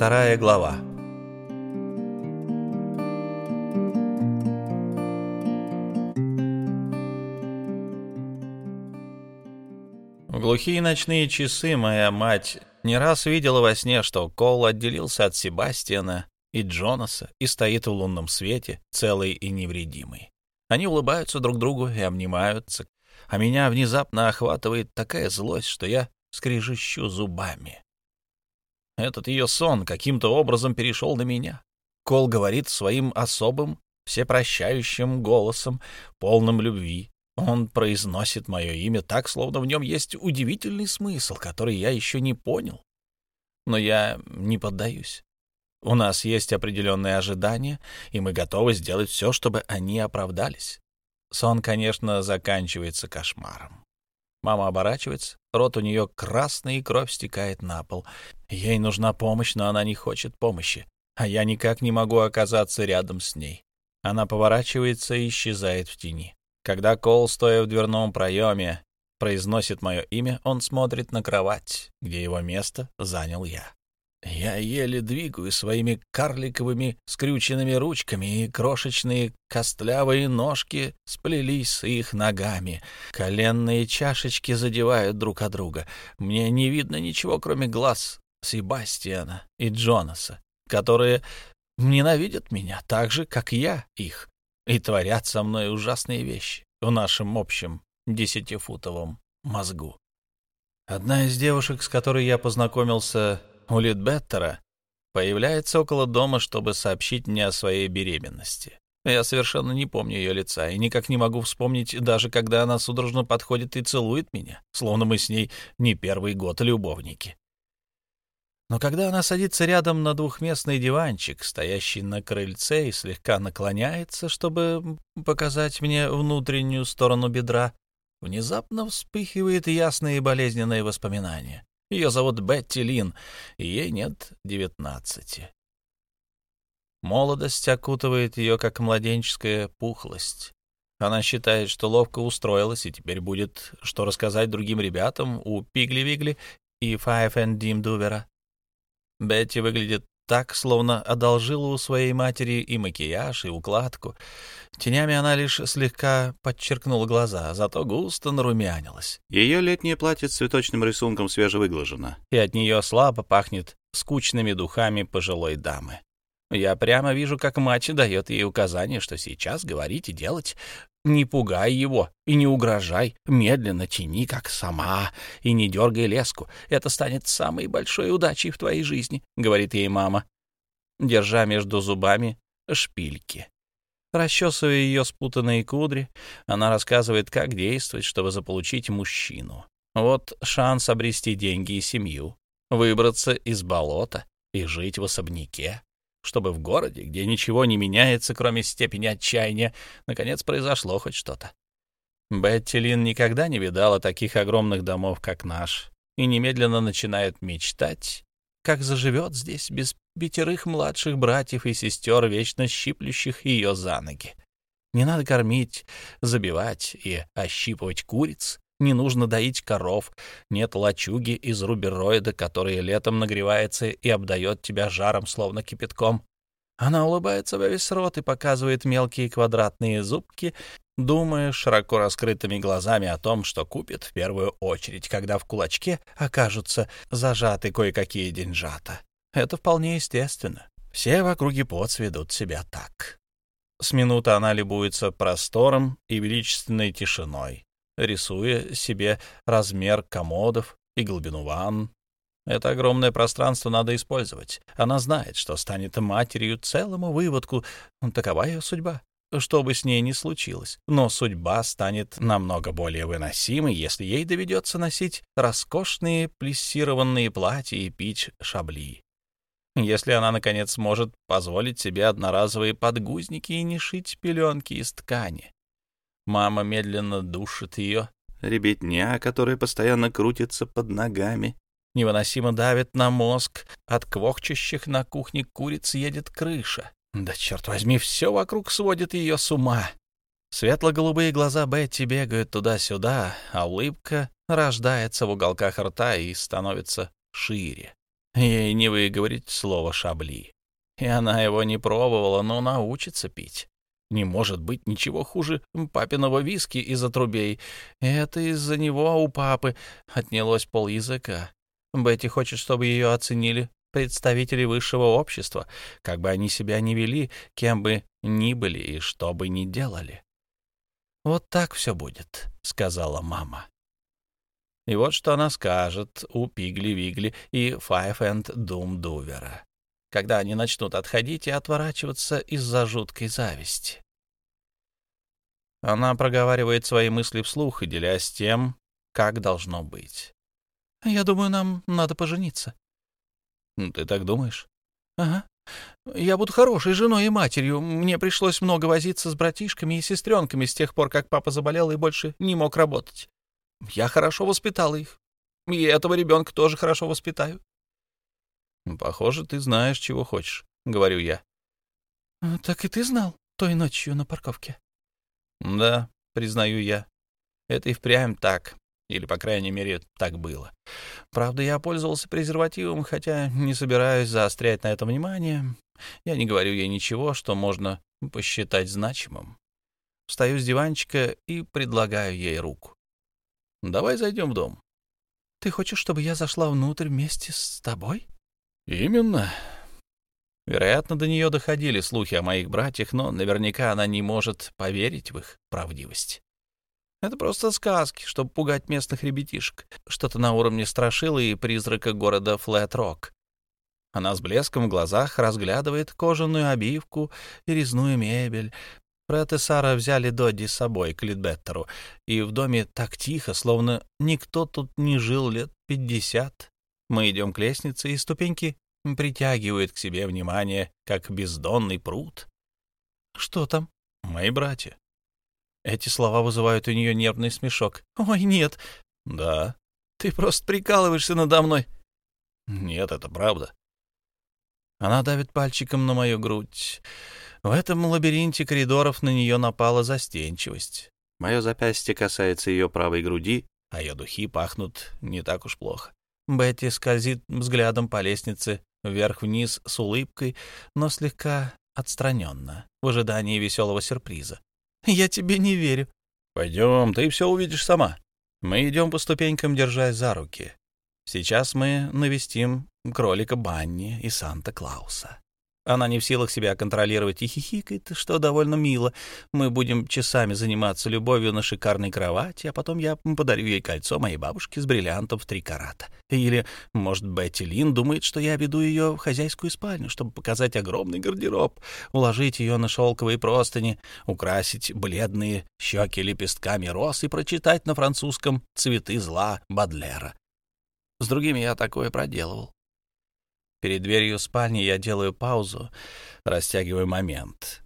Вторая глава. В глухие ночные часы моя мать не раз видела во сне, что Кол отделился от Себастьяна и Джонаса и стоит в лунном свете, целый и невредимый. Они улыбаются друг другу и обнимаются, а меня внезапно охватывает такая злость, что я скрежещу зубами. Этот ее сон каким-то образом перешел на меня. Кол говорит своим особым, всепрощающим голосом, полным любви. Он произносит мое имя так, словно в нем есть удивительный смысл, который я еще не понял. Но я не поддаюсь. У нас есть определенные ожидания, и мы готовы сделать все, чтобы они оправдались. Сон, конечно, заканчивается кошмаром. Мама оборачивается, рот у нее красный, и кровь стекает на пол. Ей нужна помощь, но она не хочет помощи, а я никак не могу оказаться рядом с ней. Она поворачивается и исчезает в тени. Когда Кол, стоя в дверном проеме, произносит мое имя, он смотрит на кровать, где его место занял я. Я еле двигаю своими карликовыми скрюченными ручками, и крошечные костлявые ножки сплелись с их ногами. Коленные чашечки задевают друг от друга. Мне не видно ничего, кроме глаз Себастьяна и Джонаса, которые ненавидят меня так же, как я их, и творят со мной ужасные вещи в нашем общем десятифутовом мозгу. Одна из девушек, с которой я познакомился у Литбеттера появляется около дома, чтобы сообщить мне о своей беременности. Я совершенно не помню ее лица и никак не могу вспомнить, даже когда она судорожно подходит и целует меня, словно мы с ней не первый год любовники. Но когда она садится рядом на двухместный диванчик, стоящий на крыльце, и слегка наклоняется, чтобы показать мне внутреннюю сторону бедра, внезапно вспыхивает ясные болезненные воспоминания. Ее зовут Бетти Лин, и ей нет девятнадцати. Молодость окутывает ее, как младенческая пухлость. Она считает, что ловко устроилась, и теперь будет что рассказать другим ребятам у Пигли-Вигли и Файф энд Дим Дувера. Бетти выглядит так, словно одолжила у своей матери и макияж, и укладку. Тенями она лишь слегка подчеркнула глаза, зато густо нарумянилась. Ее летнее платье с цветочным рисунком свежевыглажено. И от нее слабо пахнет скучными духами пожилой дамы. Я прямо вижу, как мать дает ей указание, что сейчас говорить и делать. Не пугай его и не угрожай, медленно тяни, как сама, и не дергай леску. Это станет самой большой удачей в твоей жизни, — говорит ей мама, держа между зубами шпильки. Расчесывая ее спутанные кудри, она рассказывает, как действовать, чтобы заполучить мужчину. Вот шанс обрести деньги и семью, выбраться из болота и жить в особняке чтобы в городе, где ничего не меняется, кроме степени отчаяния, наконец произошло хоть что-то. Бетти Лин никогда не видала таких огромных домов, как наш, и немедленно начинает мечтать, как заживет здесь без пятерых младших братьев и сестер, вечно щиплющих ее за ноги. Не надо кормить, забивать и ощипывать куриц, не нужно доить коров, нет лачуги из рубероида, которая летом нагревается и обдает тебя жаром, словно кипятком. Она улыбается во весь рот и показывает мелкие квадратные зубки, думая широко раскрытыми глазами о том, что купит в первую очередь, когда в кулачке окажутся зажаты кое-какие деньжата. Это вполне естественно. Все в округе поц ведут себя так. С минуты она любуется простором и величественной тишиной, рисуя себе размер комодов и глубину ванн. Это огромное пространство надо использовать. Она знает, что станет матерью целому выводку. Такова ее судьба. Что бы с ней ни случилось. Но судьба станет намного более выносимой, если ей доведется носить роскошные плессированные платья и пить шабли. Если она, наконец, сможет позволить себе одноразовые подгузники и не шить пеленки из ткани. Мама медленно душит ее. Ребятня, которая постоянно крутится под ногами. Невыносимо давит на мозг. От квохчущих на кухне куриц едет крыша. Да, черт возьми, все вокруг сводит ее с ума. Светло-голубые глаза Бетти бегают туда-сюда, а улыбка рождается в уголках рта и становится шире. Ей не выговорить слово «шабли». И она его не пробовала, но научится пить. Не может быть ничего хуже папиного виски из отрубей. Это из-за него у папы отнялось пол языка. Бетти хочет, чтобы ее оценили представители высшего общества, как бы они себя ни вели, кем бы ни были и что бы ни делали. «Вот так все будет», — сказала мама. И вот что она скажет у Пигли-Вигли и Файф энд Дум Дувера когда они начнут отходить и отворачиваться из-за жуткой зависти. Она проговаривает свои мысли вслух, делясь тем, как должно быть. «Я думаю, нам надо пожениться». «Ты так думаешь?» «Ага. Я буду хорошей женой и матерью. Мне пришлось много возиться с братишками и сестренками с тех пор, как папа заболел и больше не мог работать. Я хорошо воспитала их. И этого ребенка тоже хорошо воспитаю. «Похоже, ты знаешь, чего хочешь», — говорю я. «А, «Так и ты знал той ночью на парковке?» «Да», — признаю я. «Это и впрямь так. Или, по крайней мере, так было. Правда, я пользовался презервативом, хотя не собираюсь заострять на это внимание. Я не говорю ей ничего, что можно посчитать значимым. Встаю с диванчика и предлагаю ей руку. «Давай зайдем в дом». «Ты хочешь, чтобы я зашла внутрь вместе с тобой?» Именно. Вероятно, до нее доходили слухи о моих братьях, но наверняка она не может поверить в их правдивость. Это просто сказки, чтобы пугать местных ребятишек. Что-то на уровне страшилы и призрака города Флэт-Рок. Она с блеском в глазах разглядывает кожаную обивку и резную мебель. Фред и Сара взяли Додди с собой к Лидбеттеру, и в доме так тихо, словно никто тут не жил лет пятьдесят. Мы идем к лестнице, и ступеньки притягивают к себе внимание, как бездонный пруд. «Что там?» «Мои братья». Эти слова вызывают у нее нервный смешок. «Ой, нет». «Да». «Ты просто прикалываешься надо мной». «Нет, это правда». Она давит пальчиком на мою грудь. В этом лабиринте коридоров на нее напала застенчивость. Мое запястье касается ее правой груди, а ее духи пахнут не так уж плохо. Бетти скользит взглядом по лестнице вверх-вниз с улыбкой, но слегка отстраненно, в ожидании веселого сюрприза. «Я тебе не верю». «Пойдем, ты все увидишь сама». Мы идем по ступенькам, держась за руки. Сейчас мы навестим кролика Банни и Санта-Клауса. Она не в силах себя контролировать и хихикает, что довольно мило. Мы будем часами заниматься любовью на шикарной кровати, а потом я подарю ей кольцо моей бабушки с бриллиантом в три карата. Или, может, Бетти Лин думает, что я веду ее в хозяйскую спальню, чтобы показать огромный гардероб, уложить ее на шелковые простыни, украсить бледные щеки лепестками роз и прочитать на французском «Цветы зла» Бадлера. С другими я такое проделывал. Перед дверью спальни я делаю паузу, растягиваю момент.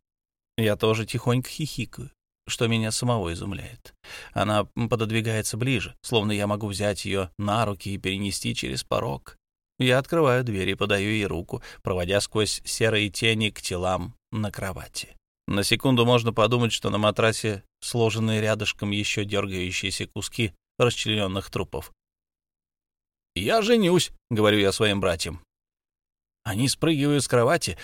Я тоже тихонько хихикаю, что меня самого изумляет. Она пододвигается ближе, словно я могу взять ее на руки и перенести через порог. Я открываю дверь и подаю ей руку, проводя сквозь серые тени к телам на кровати. На секунду можно подумать, что на матрасе сложены рядышком еще дергающиеся куски расчлененных трупов. «Я женюсь», — говорю я своим братьям. Они спрыгивают с кровати.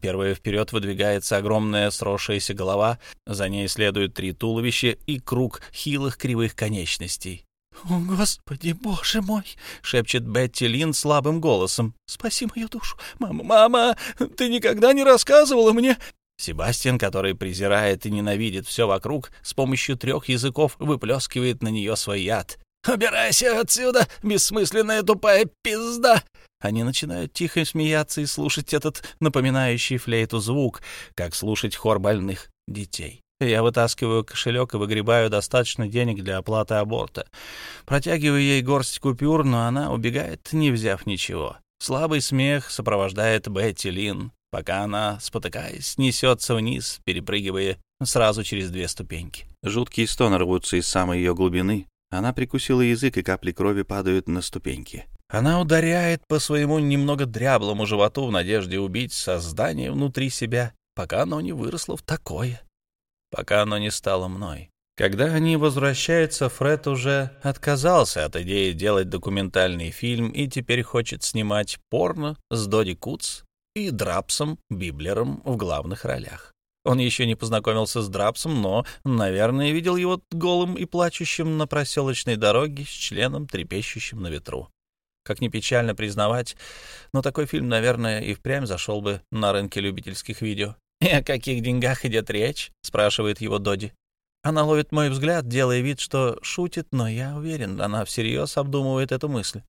Первая вперед выдвигается огромная сросшаяся голова, за ней следуют три туловища и круг хилых кривых конечностей. «О, Господи, Боже мой!» — шепчет Бетти Лин слабым голосом. «Спаси мою душу! Мама, мама, ты никогда не рассказывала мне...» Себастьян, который презирает и ненавидит все вокруг, с помощью трех языков выплескивает на нее свой яд. «Убирайся отсюда, бессмысленная тупая пизда!» Они начинают тихо смеяться и слушать этот напоминающий флейту звук, как слушать хор больных детей. Я вытаскиваю кошелек и выгребаю достаточно денег для оплаты аборта. Протягиваю ей горсть купюр, но она убегает, не взяв ничего. Слабый смех сопровождает Бетти Лин, пока она, спотыкаясь, несется вниз, перепрыгивая сразу через две ступеньки. Жуткие стоны рвутся из самой ее глубины. Она прикусила язык, и капли крови падают на ступеньки. Она ударяет по своему немного дряблому животу в надежде убить создание внутри себя, пока оно не выросло в такое, пока оно не стало мной. Когда они возвращаются, Фред уже отказался от идеи делать документальный фильм и теперь хочет снимать порно с Доди Куц и Драпсом Библером в главных ролях. Он еще не познакомился с Драпсом, но, наверное, видел его голым и плачущим на проселочной дороге с членом, трепещущим на ветру. Как ни печально признавать, но такой фильм, наверное, и впрямь зашел бы на рынке любительских видео. «И о каких деньгах идет речь?» — спрашивает его Доди. Она ловит мой взгляд, делая вид, что шутит, но я уверен, она всерьез обдумывает эту мысль.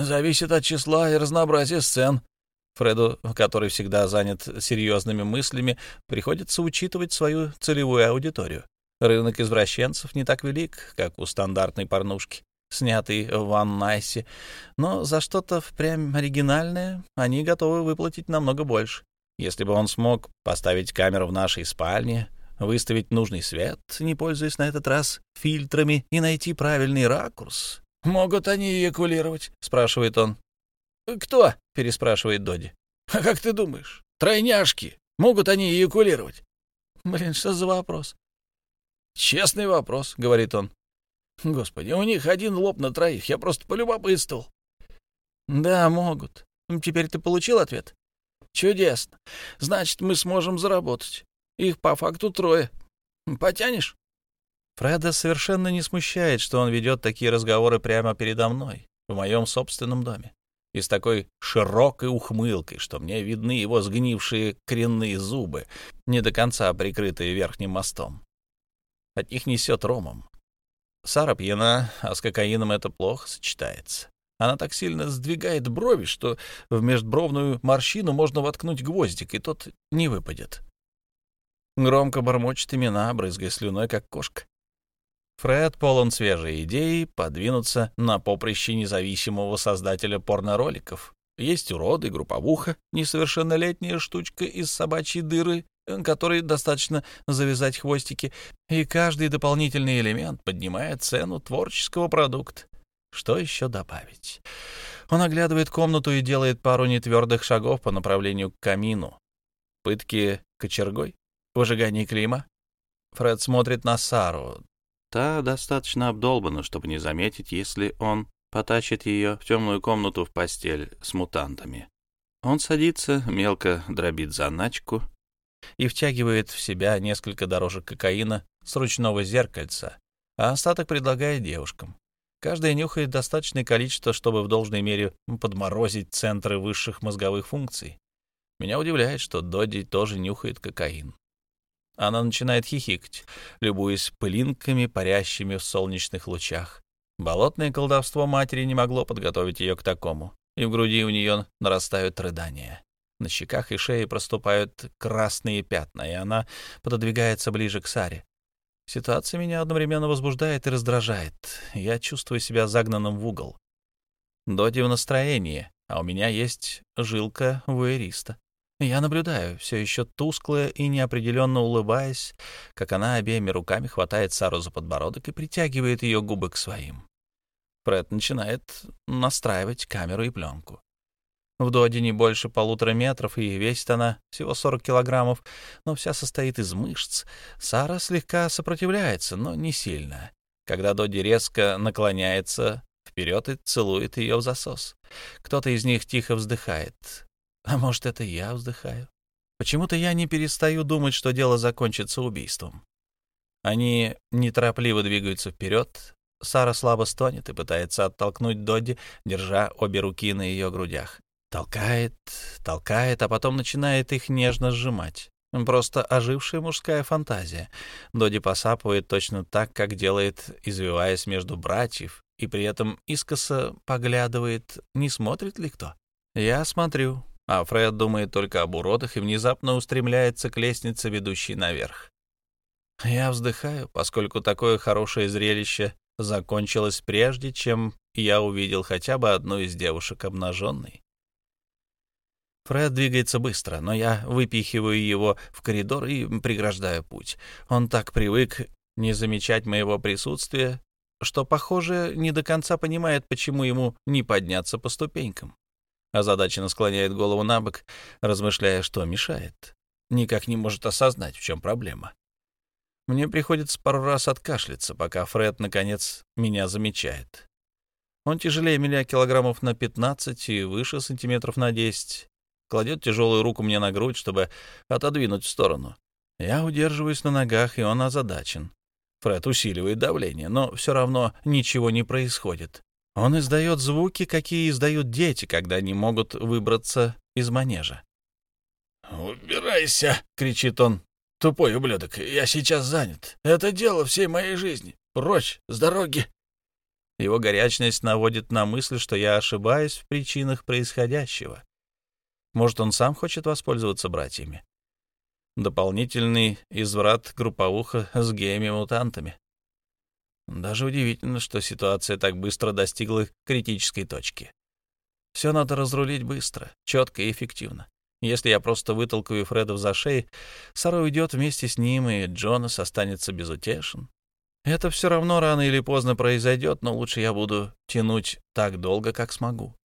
«Зависит от числа и разнообразия сцен». Фреду, который всегда занят серьезными мыслями, приходится учитывать свою целевую аудиторию. Рынок извращенцев не так велик, как у стандартной порнушки, снятой в Ван Найсе, но за что-то впрямь оригинальное они готовы выплатить намного больше. Если бы он смог поставить камеру в нашей спальне, выставить нужный свет, не пользуясь на этот раз фильтрами, и найти правильный ракурс. «Могут они эякулировать?» — спрашивает он. «Кто?» — переспрашивает Доди. «А как ты думаешь? Тройняшки. Могут они эякулировать?» «Блин, что за вопрос?» «Честный вопрос», — говорит он. «Господи, у них один лоб на троих. Я просто полюбопытствовал». «Да, могут. Теперь ты получил ответ?» «Чудесно. Значит, мы сможем заработать. Их по факту трое. Потянешь? Фреда совершенно не смущает, что он ведет такие разговоры прямо передо мной, в моем собственном доме, и с такой широкой ухмылкой, что мне видны его сгнившие коренные зубы, не до конца прикрытые верхним мостом. От них несет ромом. Сара пьяна, а с кокаином это плохо сочетается. Она так сильно сдвигает брови, что в межбровную морщину можно воткнуть гвоздик, и тот не выпадет. Громко бормочет имена, брызгая слюной, как кошка. Фред полон свежей идеи подвинуться на поприще независимого создателя порнороликов. Есть уроды, групповуха, несовершеннолетняя штучка из собачьей дыры, которой достаточно завязать хвостики, и каждый дополнительный элемент поднимает цену творческого продукта. Что еще добавить? Он оглядывает комнату и делает пару нетвердых шагов по направлению к камину. Пытки кочергой? выжигании клима. Фред смотрит на Сару. Та достаточно обдолбана, чтобы не заметить, если он потащит ее в темную комнату в постель с мутантами. Он садится, мелко дробит заначку и втягивает в себя несколько дорожек кокаина с ручного зеркальца, а остаток предлагает девушкам. Каждая нюхает достаточное количество, чтобы в должной мере подморозить центры высших мозговых функций. Меня удивляет, что Додди тоже нюхает кокаин. Она начинает хихикать, любуясь пылинками, парящими в солнечных лучах. Болотное колдовство матери не могло подготовить ее к такому, и в груди у нее нарастают рыдания. На щеках и шее проступают красные пятна, и она пододвигается ближе к Саре. Ситуация меня одновременно возбуждает и раздражает. Я чувствую себя загнанным в угол. Доди в настроении, а у меня есть жилка вуэриста. Я наблюдаю, все еще тусклая и неопределенно улыбаясь, как она обеими руками хватает Сару за подбородок и притягивает ее губы к своим. Фред начинает настраивать камеру и пленку. В доде не больше полутора метров, и весит она всего 40 килограммов, но вся состоит из мышц. Сара слегка сопротивляется, но не сильно. Когда Доди резко наклоняется вперед и целует ее в засос. Кто-то из них тихо вздыхает. А может, это я вздыхаю? Почему-то я не перестаю думать, что дело закончится убийством. Они неторопливо двигаются вперед. Сара слабо стонет и пытается оттолкнуть Додди, держа обе руки на ее грудях. Толкает, толкает, а потом начинает их нежно сжимать. Просто ожившая мужская фантазия. Доди посапывает точно так, как делает, извиваясь между братьев, и при этом искоса поглядывает, не смотрит ли кто. Я смотрю, а Фред думает только об уродах и внезапно устремляется к лестнице, ведущей наверх. Я вздыхаю, поскольку такое хорошее зрелище закончилось прежде, чем я увидел хотя бы одну из девушек обнаженной. Фред двигается быстро, но я выпихиваю его в коридор и преграждаю путь. Он так привык не замечать моего присутствия, что, похоже, не до конца понимает, почему ему не подняться по ступенькам. Озадаченно склоняет голову на бок, размышляя, что мешает. Никак не может осознать, в чем проблема. Мне приходится пару раз откашляться, пока Фред, наконец, меня замечает. Он тяжелее меня килограммов на 15 и выше сантиметров на 10. Кладет тяжелую руку мне на грудь, чтобы отодвинуть в сторону. Я удерживаюсь на ногах, и он озадачен. Фред усиливает давление, но все равно ничего не происходит. Он издает звуки, какие издают дети, когда не могут выбраться из манежа. «Убирайся!» — кричит он. «Тупой ублюдок, я сейчас занят. Это дело всей моей жизни. Прочь, с дороги!» Его горячность наводит на мысль, что я ошибаюсь в причинах происходящего. Может, он сам хочет воспользоваться братьями? Дополнительный изврат групповуха с геями-мутантами. Даже удивительно, что ситуация так быстро достигла критической точки. Все надо разрулить быстро, четко и эффективно. Если я просто вытолкаю Фредов за шеи, Сара уйдет вместе с ним, и Джонас останется безутешен. Это все равно рано или поздно произойдет, но лучше я буду тянуть так долго, как смогу.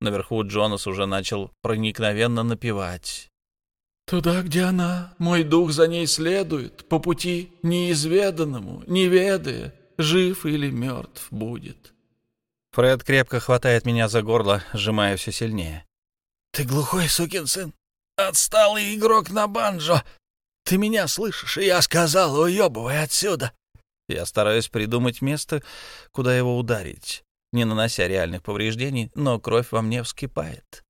Наверху Джонас уже начал проникновенно напевать. «Туда, где она, мой дух за ней следует, по пути неизведанному, не ведая, жив или мертв будет». Фред крепко хватает меня за горло, сжимая все сильнее. «Ты глухой сукин сын, отсталый игрок на банджо. Ты меня слышишь, и я сказал, уебывай отсюда». Я стараюсь придумать место, куда его ударить, не нанося реальных повреждений, но кровь во мне вскипает.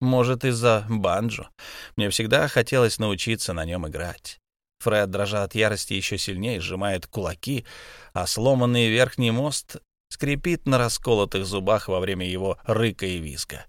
Может, из-за банджо. Мне всегда хотелось научиться на нем играть. Фред, дрожа от ярости, еще сильнее сжимает кулаки, а сломанный верхний мост скрипит на расколотых зубах во время его рыка и визга.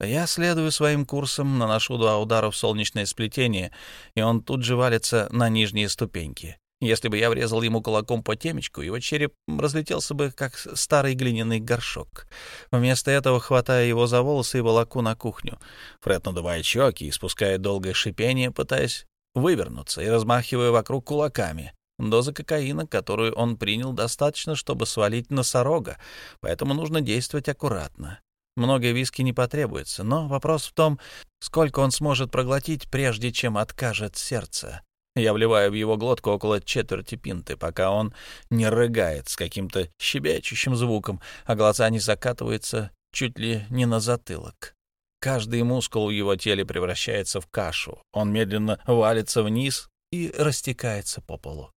Я следую своим курсом, наношу два удара в солнечное сплетение, и он тут же валится на нижние ступеньки. Если бы я врезал ему кулаком по темечку, его череп разлетелся бы, как старый глиняный горшок. Вместо этого хватаю его за волосы и волоку на кухню. Фред надувает щеки и спускает долгое шипение, пытаясь вывернуться, и размахивая вокруг кулаками. Доза кокаина, которую он принял, достаточно, чтобы свалить носорога, поэтому нужно действовать аккуратно. Много виски не потребуется, но вопрос в том, сколько он сможет проглотить, прежде чем откажет сердце. Я вливаю в его глотку около четверти пинты, пока он не рыгает с каким-то щебечущим звуком, а глаза не закатываются чуть ли не на затылок. Каждый мускул в его теле превращается в кашу. Он медленно валится вниз и растекается по полу.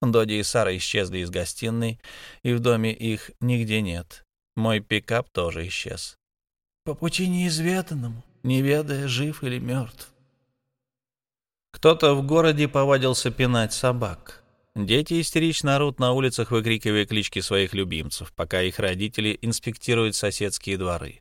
Доди и Сара исчезли из гостиной, и в доме их нигде нет. Мой пикап тоже исчез. «По пути неизведанному, не ведая, жив или мертв», кто-то в городе повадился пинать собак. Дети истерично орут на улицах, выкрикивая клички своих любимцев, пока их родители инспектируют соседские дворы.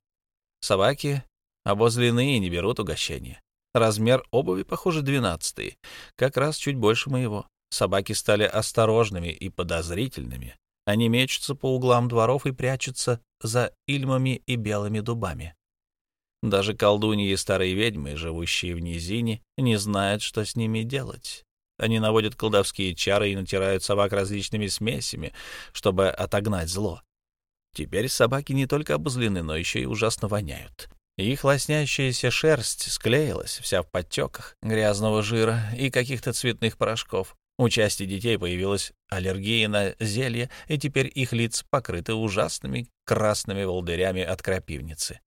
Собаки обозлены и не берут угощения. Размер обуви, похоже, двенадцатый, как раз чуть больше моего. Собаки стали осторожными и подозрительными. Они мечутся по углам дворов и прячутся за ильмами и белыми дубами. Даже колдуньи и старые ведьмы, живущие в низине, не знают, что с ними делать. Они наводят колдовские чары и натирают собак различными смесями, чтобы отогнать зло. Теперь собаки не только обозлены, но еще и ужасно воняют. Их лоснящаяся шерсть склеилась, вся в подтеках грязного жира и каких-то цветных порошков. У части детей появилась аллергия на зелье, и теперь их лица покрыты ужасными красными волдырями от крапивницы.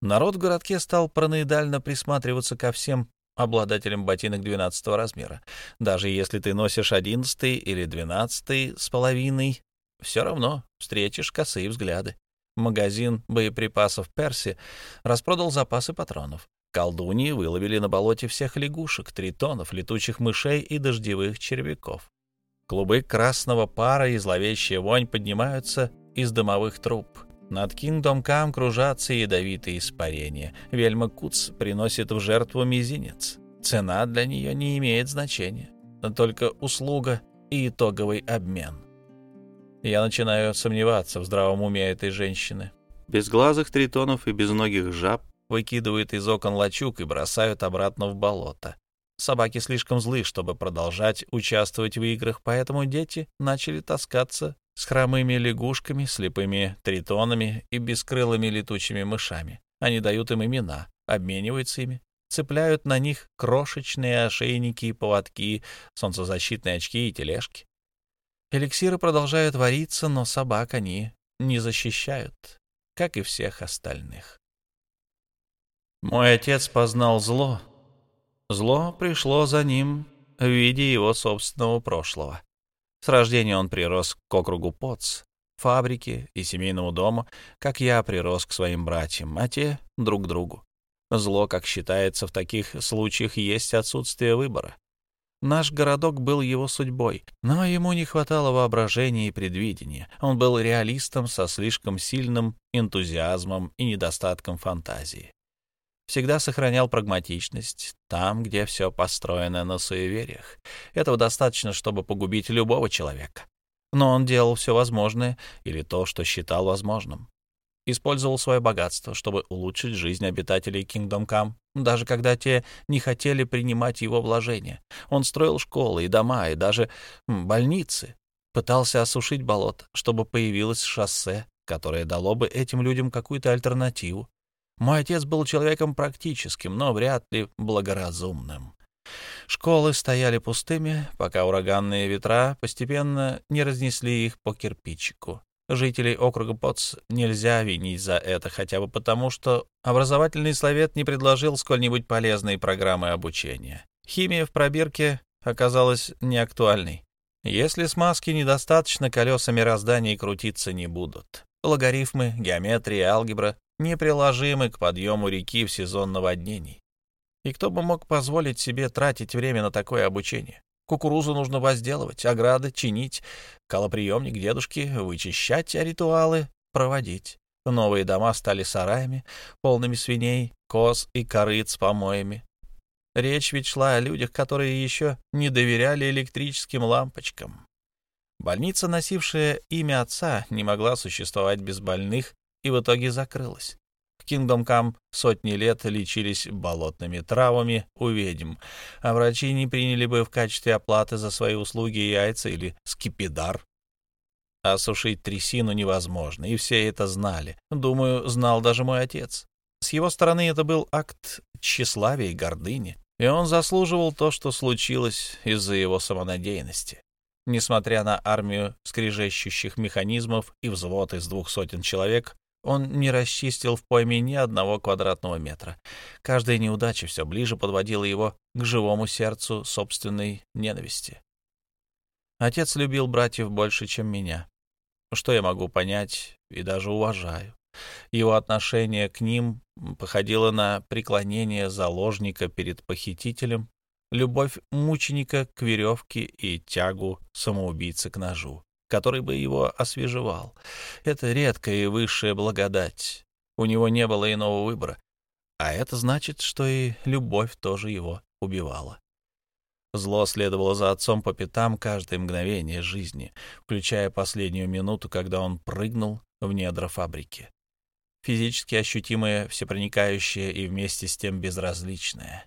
Народ в городке стал параноидально присматриваться ко всем обладателям ботинок 12 размера. Даже если ты носишь 11 или 12 с половиной, все равно встретишь косые взгляды. Магазин боеприпасов Перси распродал запасы патронов. Колдуньи выловили на болоте всех лягушек, тритонов, летучих мышей и дождевых червяков. Клубы красного пара и зловещая вонь поднимаются из дымовых труб. Над Кингдом Кам кружатся ядовитые испарения. Вельма Куц приносит в жертву мизинец. Цена для нее не имеет значения, только услуга и итоговый обмен. Я начинаю сомневаться в здравом уме этой женщины. Безглазых тритонов и безногих жаб выкидывают из окон лачуг и бросают обратно в болото. Собаки слишком злы, чтобы продолжать участвовать в играх, поэтому дети начали таскаться с хромыми лягушками, слепыми тритонами и бескрылыми летучими мышами. Они дают им имена, обмениваются ими. цепляют на них крошечные ошейники и поводки, солнцезащитные очки и тележки. Эликсиры продолжают вариться, но собак они не защищают, как и всех остальных. Мой отец познал зло. Зло пришло за ним в виде его собственного прошлого. С рождения он прирос к округу Поц, фабрике и семейному дому, как я прирос к своим братьям, а те — друг другу. Зло, как считается в таких случаях, есть отсутствие выбора. Наш городок был его судьбой, но ему не хватало воображения и предвидения. Он был реалистом со слишком сильным энтузиазмом и недостатком фантазии. Всегда сохранял прагматичность там, где все построено на суевериях. Этого достаточно, чтобы погубить любого человека. Но он делал все возможное или то, что считал возможным использовал свое богатство, чтобы улучшить жизнь обитателей Kingdom Come, даже когда те не хотели принимать его вложения. Он строил школы и дома, и даже больницы. Пытался осушить болот, чтобы появилось шоссе, которое дало бы этим людям какую-то альтернативу. Мой отец был человеком практическим, но вряд ли благоразумным. Школы стояли пустыми, пока ураганные ветра постепенно не разнесли их по кирпичику. Жителей округа Потс нельзя винить за это, хотя бы потому, что образовательный совет не предложил сколь-нибудь полезной программы обучения. Химия в пробирке оказалась неактуальной. Если смазки недостаточно, колеса мироздания крутиться не будут. Логарифмы, геометрия, алгебра неприложимы к подъему реки в сезон наводнений. И кто бы мог позволить себе тратить время на такое обучение? Кукурузу нужно возделывать, ограды чинить, колоприемник дедушки вычищать, а ритуалы проводить. Новые дома стали сараями, полными свиней, коз и корыт с помоями. Речь ведь шла о людях, которые еще не доверяли электрическим лампочкам. Больница, носившая имя отца, не могла существовать без больных и в итоге закрылась. Kingdom Come сотни лет лечились болотными травами у ведьм, а врачи не приняли бы в качестве оплаты за свои услуги яйца или скипидар. Осушить трясину невозможно, и все это знали. Думаю, знал даже мой отец. С его стороны это был акт тщеславия и гордыни, и он заслуживал то, что случилось из-за его самонадеянности. Несмотря на армию скрежещущих механизмов и взвод из двух сотен человек, он не расчистил в пойме ни одного квадратного метра. Каждая неудача все ближе подводила его к живому сердцу собственной ненависти. Отец любил братьев больше, чем меня. Что я могу понять и даже уважаю. Его отношение к ним походило на преклонение заложника перед похитителем, любовь мученика к веревке и тягу самоубийцы к ножу который бы его освежевал. Это редкая и высшая благодать. У него не было иного выбора. А это значит, что и любовь тоже его убивала. Зло следовало за отцом по пятам каждое мгновение жизни, включая последнюю минуту, когда он прыгнул в недра фабрики. Физически ощутимое, всепроникающее и вместе с тем безразличное.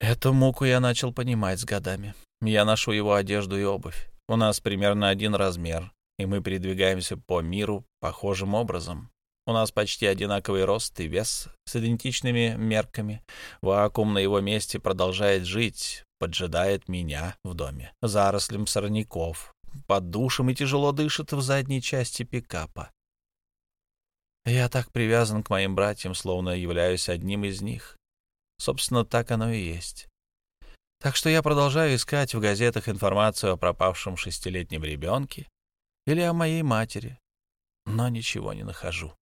Эту муку я начал понимать с годами. Я ношу его одежду и обувь. У нас примерно один размер, и мы передвигаемся по миру похожим образом. У нас почти одинаковый рост и вес с идентичными мерками. Вакуум на его месте продолжает жить, поджидает меня в доме, зарослем сорняков, под душем и тяжело дышит в задней части пикапа. Я так привязан к моим братьям, словно являюсь одним из них. Собственно, так оно и есть. Так что я продолжаю искать в газетах информацию о пропавшем шестилетнем ребенке или о моей матери, но ничего не нахожу.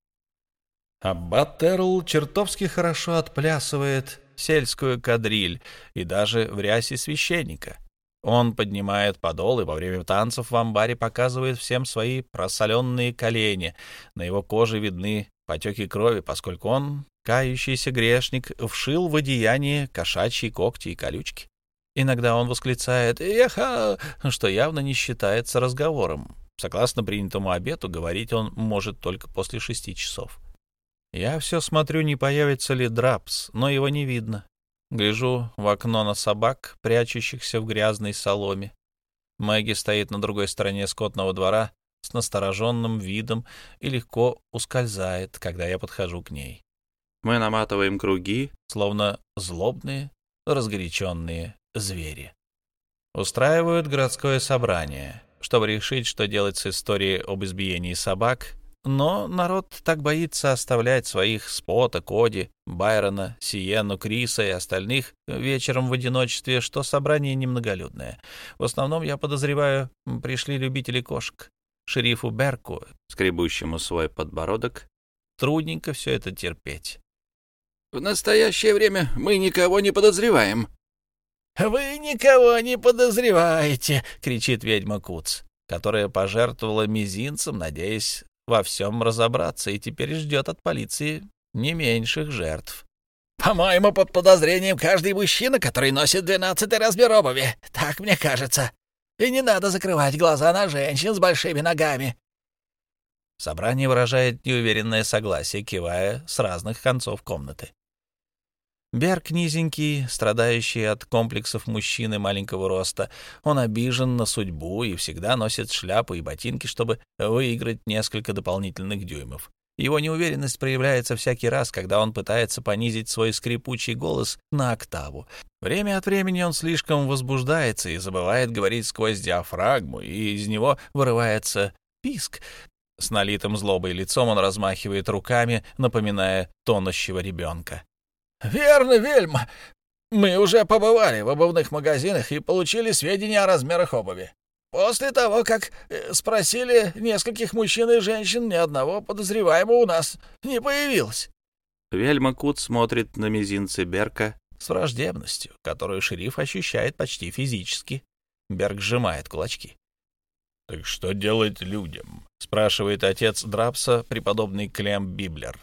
Аббат Терл чертовски хорошо отплясывает сельскую кадриль и даже в рясе священника. Он поднимает подол и во время танцев в амбаре показывает всем свои просоленные колени. На его коже видны потеки крови, поскольку он, кающийся грешник, вшил в одеяние кошачьи когти и колючки. Иногда он восклицает «Эха!», что явно не считается разговором. Согласно принятому обету, говорить он может только после шести часов. Я все смотрю, не появится ли Драпс, но его не видно. Гляжу в окно на собак, прячущихся в грязной соломе. Мэгги стоит на другой стороне скотного двора с настороженным видом и легко ускользает, когда я подхожу к ней. Мы наматываем круги, словно злобные, разгоряченные звери. Устраивают городское собрание, чтобы решить, что делать с историей об избиении собак, но народ так боится оставлять своих Спота, Коди, Байрона, Сиену, Криса и остальных вечером в одиночестве, что собрание немноголюдное. В основном, я подозреваю, пришли любители кошек. Шерифу Берку, скребущему свой подбородок, трудненько все это терпеть. «В настоящее время мы никого не подозреваем», «Вы никого не подозреваете!» — кричит ведьма Куц, которая пожертвовала мизинцем, надеясь во всем разобраться, и теперь ждет от полиции не меньших жертв. «По-моему, под подозрением каждый мужчина, который носит двенадцатый размер обуви. Так мне кажется. И не надо закрывать глаза на женщин с большими ногами». Собрание выражает неуверенное согласие, кивая с разных концов комнаты. Берг низенький, страдающий от комплексов мужчины маленького роста. Он обижен на судьбу и всегда носит шляпу и ботинки, чтобы выиграть несколько дополнительных дюймов. Его неуверенность проявляется всякий раз, когда он пытается понизить свой скрипучий голос на октаву. Время от времени он слишком возбуждается и забывает говорить сквозь диафрагму, и из него вырывается писк. С налитым злобой лицом он размахивает руками, напоминая тонущего ребенка. «Верно, Вельма. Мы уже побывали в обувных магазинах и получили сведения о размерах обуви. После того, как э, спросили нескольких мужчин и женщин, ни одного подозреваемого у нас не появилось». Вельма Кут смотрит на мизинцы Берка с враждебностью, которую шериф ощущает почти физически. Берг сжимает кулачки. «Так что делать людям?» — спрашивает отец Драпса, преподобный Клем Библер.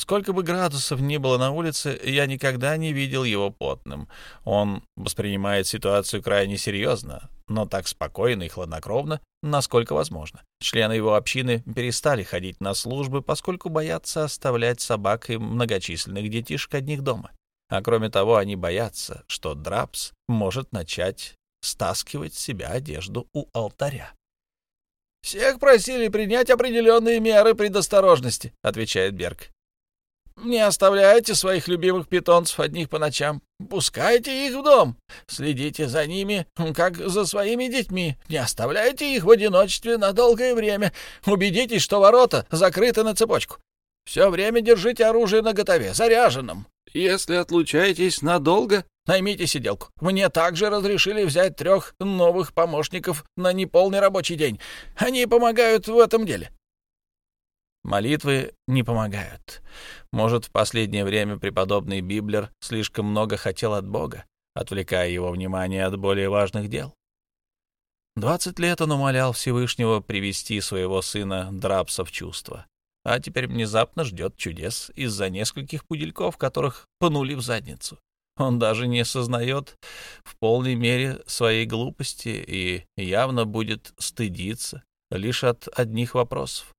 Сколько бы градусов ни было на улице, я никогда не видел его потным. Он воспринимает ситуацию крайне серьезно, но так спокойно и хладнокровно, насколько возможно. Члены его общины перестали ходить на службы, поскольку боятся оставлять собак и многочисленных детишек одних дома. А кроме того, они боятся, что Драпс может начать стаскивать с себя одежду у алтаря. «Всех просили принять определенные меры предосторожности», — отвечает Берг. Не оставляйте своих любимых питомцев одних по ночам. Пускайте их в дом. Следите за ними, как за своими детьми. Не оставляйте их в одиночестве на долгое время. Убедитесь, что ворота закрыты на цепочку. Все время держите оружие наготове, заряженным. Если отлучаетесь надолго, наймите сиделку. Мне также разрешили взять трех новых помощников на неполный рабочий день. Они помогают в этом деле. Молитвы не помогают. Может, в последнее время преподобный Библер слишком много хотел от Бога, отвлекая его внимание от более важных дел. Двадцать лет он умолял Всевышнего привести своего сына Драпса в чувство, а теперь внезапно ждет чудес из-за нескольких пудельков, которых пнули в задницу. Он даже не сознает в полной мере своей глупости и явно будет стыдиться лишь от одних вопросов.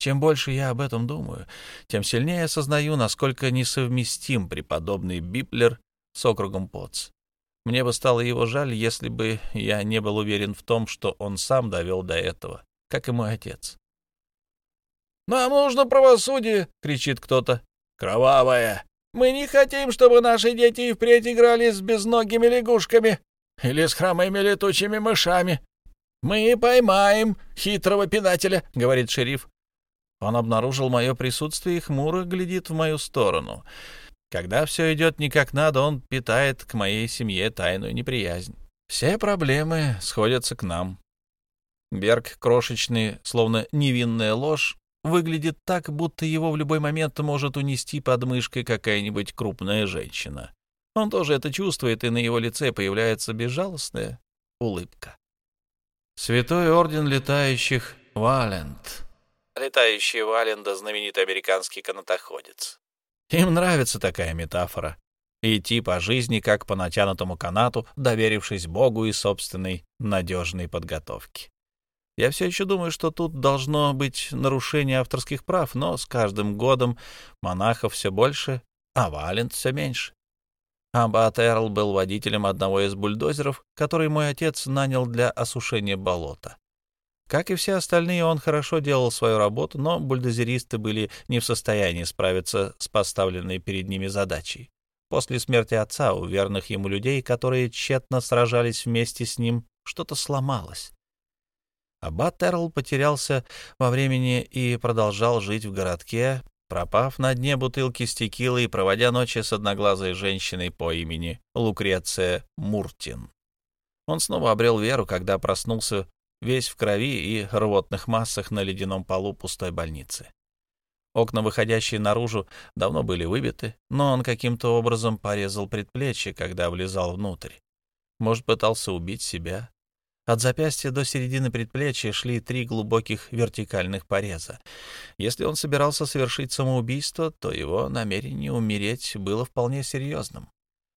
Чем больше я об этом думаю, тем сильнее осознаю, насколько несовместим преподобный Биплер с округом Потс. Мне бы стало его жаль, если бы я не был уверен в том, что он сам довел до этого, как и мой отец. «Нам нужно правосудие!» — кричит кто-то. «Кровавое! Мы не хотим, чтобы наши дети и впредь играли с безногими лягушками или с хромыми летучими мышами. Мы поймаем хитрого пинателя», — говорит шериф. Он обнаружил мое присутствие и хмуро глядит в мою сторону. Когда все идет не как надо, он питает к моей семье тайную неприязнь. Все проблемы сходятся к нам. Берг, крошечный, словно невинная ложь, выглядит так, будто его в любой момент может унести под мышкой какая-нибудь крупная женщина. Он тоже это чувствует, и на его лице появляется безжалостная улыбка. Святой Орден Летающих Валент летающий Валенда знаменитый американский канатоходец. Им нравится такая метафора. Идти по жизни, как по натянутому канату, доверившись Богу и собственной надежной подготовке. Я все еще думаю, что тут должно быть нарушение авторских прав, но с каждым годом монахов все больше, а Валент все меньше. Аббат Эрл был водителем одного из бульдозеров, который мой отец нанял для осушения болота. Как и все остальные, он хорошо делал свою работу, но бульдозеристы были не в состоянии справиться с поставленной перед ними задачей. После смерти отца у верных ему людей, которые тщетно сражались вместе с ним, что-то сломалось. Аббат Эрл потерялся во времени и продолжал жить в городке, пропав на дне бутылки с текилой и проводя ночи с одноглазой женщиной по имени Лукреция Муртин. Он снова обрел веру, когда проснулся весь в крови и рвотных массах на ледяном полу пустой больницы. Окна, выходящие наружу, давно были выбиты, но он каким-то образом порезал предплечье, когда влезал внутрь. Может, пытался убить себя. От запястья до середины предплечья шли три глубоких вертикальных пореза. Если он собирался совершить самоубийство, то его намерение умереть было вполне серьезным.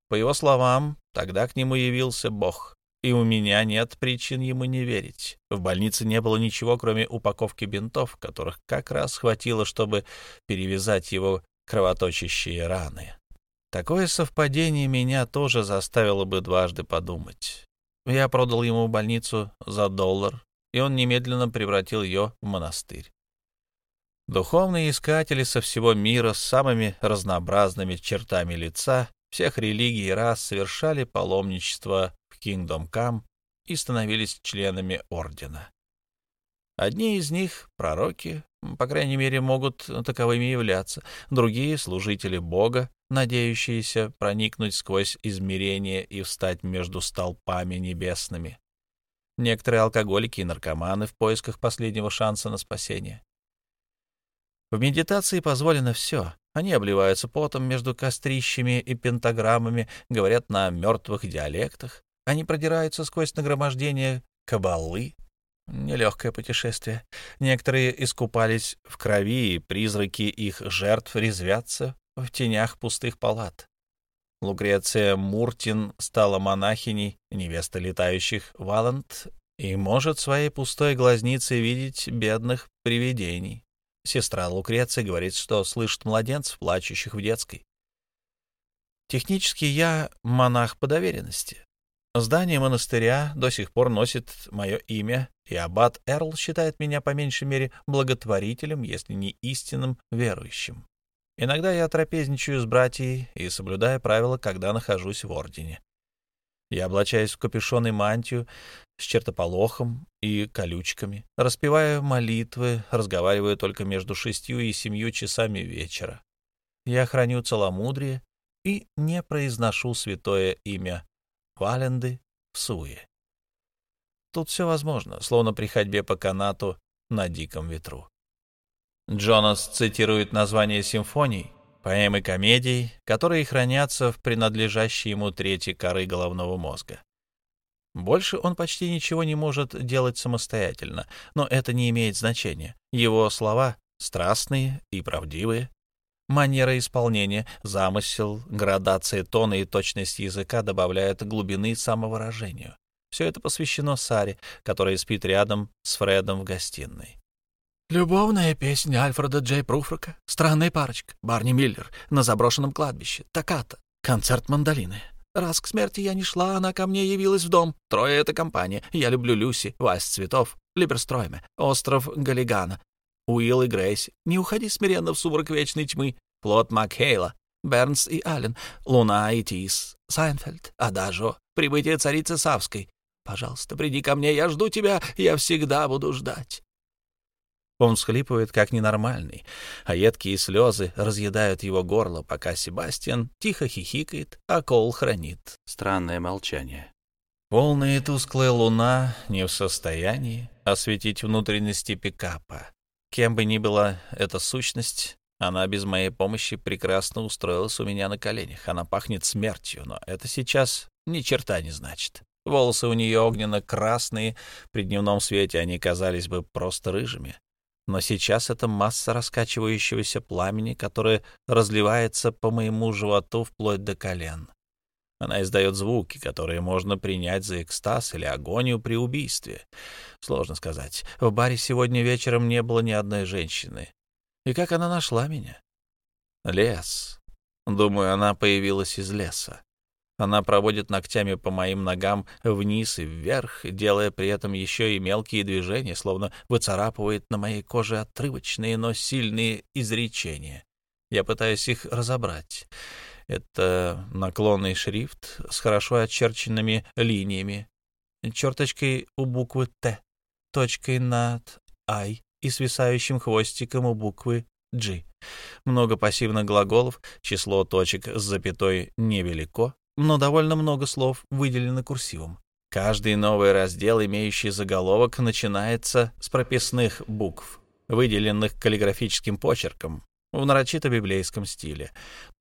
По его словам, тогда к нему явился Бог и у меня нет причин ему не верить. В больнице не было ничего, кроме упаковки бинтов, которых как раз хватило, чтобы перевязать его кровоточащие раны. Такое совпадение меня тоже заставило бы дважды подумать. Я продал ему больницу за доллар, и он немедленно превратил ее в монастырь. Духовные искатели со всего мира с самыми разнообразными чертами лица всех религий и рас совершали паломничество Kingdom Come и становились членами ордена. Одни из них — пророки, по крайней мере, могут таковыми являться, другие — служители Бога, надеющиеся проникнуть сквозь измерения и встать между столпами небесными. Некоторые алкоголики и наркоманы в поисках последнего шанса на спасение. В медитации позволено все. Они обливаются потом между кострищами и пентаграммами, говорят на мертвых диалектах, они продираются сквозь нагромождение кабалы. Нелегкое путешествие. Некоторые искупались в крови, и призраки их жертв резвятся в тенях пустых палат. Лукреция Муртин стала монахиней, невеста летающих Валант, и может своей пустой глазницей видеть бедных привидений. Сестра Лукреция говорит, что слышит младенцев, плачущих в детской. Технически я монах по доверенности. Здание монастыря до сих пор носит мое имя, и аббат Эрл считает меня по меньшей мере благотворителем, если не истинным верующим. Иногда я трапезничаю с братьей и соблюдаю правила, когда нахожусь в ордене. Я облачаюсь в капюшон и мантию с чертополохом и колючками, распеваю молитвы, разговариваю только между шестью и семью часами вечера. Я храню целомудрие и не произношу святое имя Валенды в Суе. Тут все возможно, словно при ходьбе по канату на диком ветру. Джонас цитирует названия симфоний, поэмы комедий, которые хранятся в принадлежащей ему третьей коры головного мозга. Больше он почти ничего не может делать самостоятельно, но это не имеет значения. Его слова страстные и правдивые, Манера исполнения, замысел, градация тона и точность языка добавляют глубины самовыражению. Все это посвящено Саре, которая спит рядом с Фредом в гостиной. «Любовная песня Альфреда Джей Пруфрока, странная парочка, Барни Миллер, на заброшенном кладбище, Токата, концерт мандолины. Раз к смерти я не шла, она ко мне явилась в дом. Трое — это компания. Я люблю Люси, Вась Цветов, Либерстройме, Остров Галлигана, Уилл и Грейс, не уходи смиренно в сумрак вечной тьмы, Флот Макхейла, Бернс и Аллен, Луна и Тис, Сайнфельд, Адажио, прибытие царицы Савской. Пожалуйста, приди ко мне, я жду тебя, я всегда буду ждать. Он всхлипывает, как ненормальный, а едкие слезы разъедают его горло, пока Себастьян тихо хихикает, а Кол хранит странное молчание. Полная и тусклая луна не в состоянии осветить внутренности пикапа. Кем бы ни была эта сущность, она без моей помощи прекрасно устроилась у меня на коленях. Она пахнет смертью, но это сейчас ни черта не значит. Волосы у нее огненно-красные, при дневном свете они казались бы просто рыжими. Но сейчас это масса раскачивающегося пламени, которое разливается по моему животу вплоть до колен. Она издает звуки, которые можно принять за экстаз или агонию при убийстве. Сложно сказать. В баре сегодня вечером не было ни одной женщины. И как она нашла меня? Лес. Думаю, она появилась из леса. Она проводит ногтями по моим ногам вниз и вверх, делая при этом еще и мелкие движения, словно выцарапывает на моей коже отрывочные, но сильные изречения. Я пытаюсь их разобрать. Это наклонный шрифт с хорошо очерченными линиями, черточкой у буквы «Т», точкой над «I» и свисающим хвостиком у буквы «G». Много пассивных глаголов, число точек с запятой невелико, но довольно много слов выделено курсивом. Каждый новый раздел, имеющий заголовок, начинается с прописных букв, выделенных каллиграфическим почерком в нарочито библейском стиле.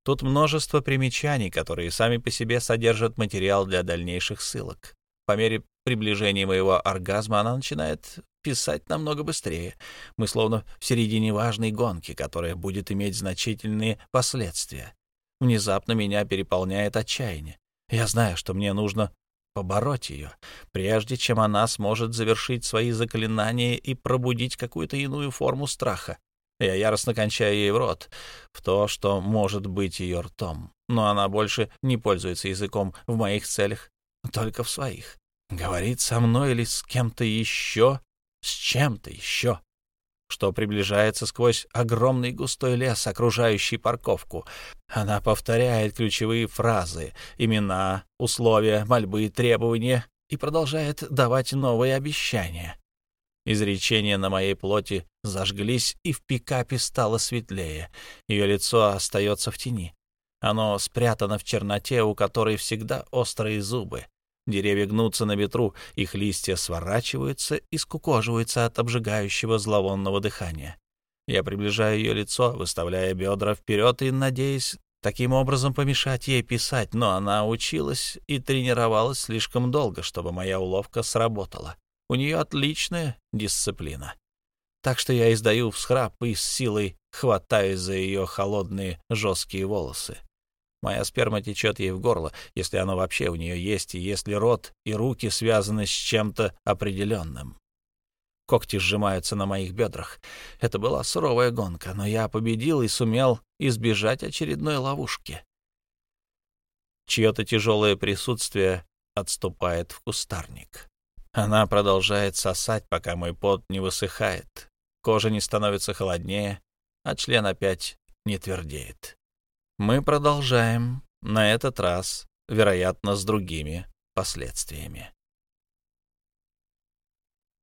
Тут множество примечаний, которые сами по себе содержат материал для дальнейших ссылок. По мере приближения моего оргазма она начинает писать намного быстрее. Мы словно в середине важной гонки, которая будет иметь значительные последствия. Внезапно меня переполняет отчаяние. Я знаю, что мне нужно побороть ее, прежде чем она сможет завершить свои заклинания и пробудить какую-то иную форму страха. Я яростно кончаю ей в рот, в то, что может быть ее ртом. Но она больше не пользуется языком в моих целях, только в своих. Говорит со мной или с кем-то еще, с чем-то еще что приближается сквозь огромный густой лес, окружающий парковку. Она повторяет ключевые фразы, имена, условия, мольбы, требования и продолжает давать новые обещания. Изречения на моей плоти зажглись, и в пикапе стало светлее. Ее лицо остается в тени. Оно спрятано в черноте, у которой всегда острые зубы. Деревья гнутся на ветру, их листья сворачиваются и скукоживаются от обжигающего зловонного дыхания. Я приближаю ее лицо, выставляя бедра вперед и надеясь таким образом помешать ей писать, но она училась и тренировалась слишком долго, чтобы моя уловка сработала. У нее отличная дисциплина. Так что я издаю всхрап и с силой хватаюсь за ее холодные жесткие волосы. Моя сперма течет ей в горло, если оно вообще у нее есть, и если рот и руки связаны с чем-то определенным. Когти сжимаются на моих бедрах. Это была суровая гонка, но я победил и сумел избежать очередной ловушки. Чье-то тяжелое присутствие отступает в кустарник. Она продолжает сосать, пока мой пот не высыхает. Кожа не становится холоднее, а член опять не твердеет. Мы продолжаем, на этот раз, вероятно, с другими последствиями.